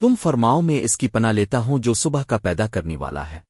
تم فرماؤ میں اس کی پناہ لیتا ہوں جو صبح کا پیدا کرنے والا ہے۔